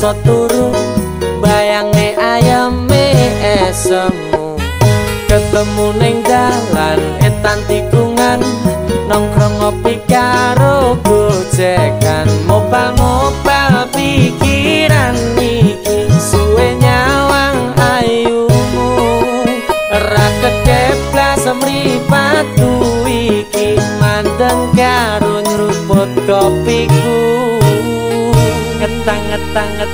iso turu. Bayange ayame esemu. Ketemu ning dalan etan tikungan. Nongkrong ngopi karo gojekan. Mopal-mopal pikiran iki suwe nyawang ayumu. Ra kedeplas mripatku iki mandeng karo nyeruput kopiku tangan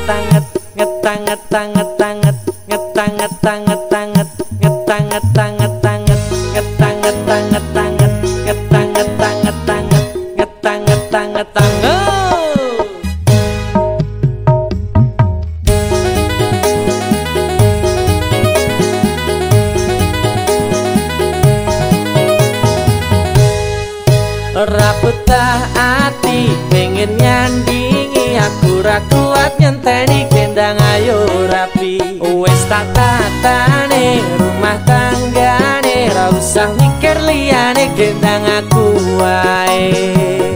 Rapetah ati pengen nyandingi aku. Ra kuat nyenteni kendang ayo rapi wes tak tatane rumah tanggane ra usah mikir liyane kendang aku wae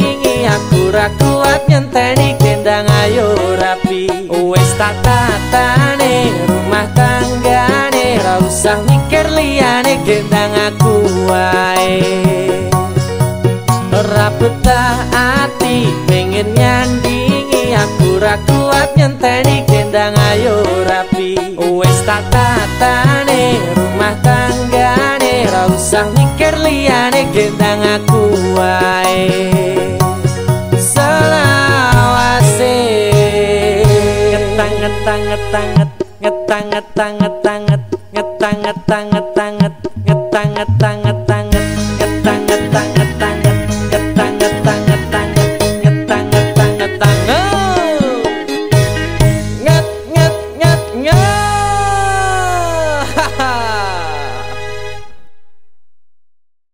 aku ra kuat nyenteni kendang ayo rapi. Wes tak tatane rumah tanggane ra usah mikir liyane kendang aku wae. Ora betah ati pengen nyandingi aku. Ra kuat nyenteni kendang ayo rapi. Wes tak tatane rumah tanggane ra usah mikir liyane kendang aku wae ngetang ngetang ngetang ngetang ngetang ngetang ngetang ngetang, ngetang ngetang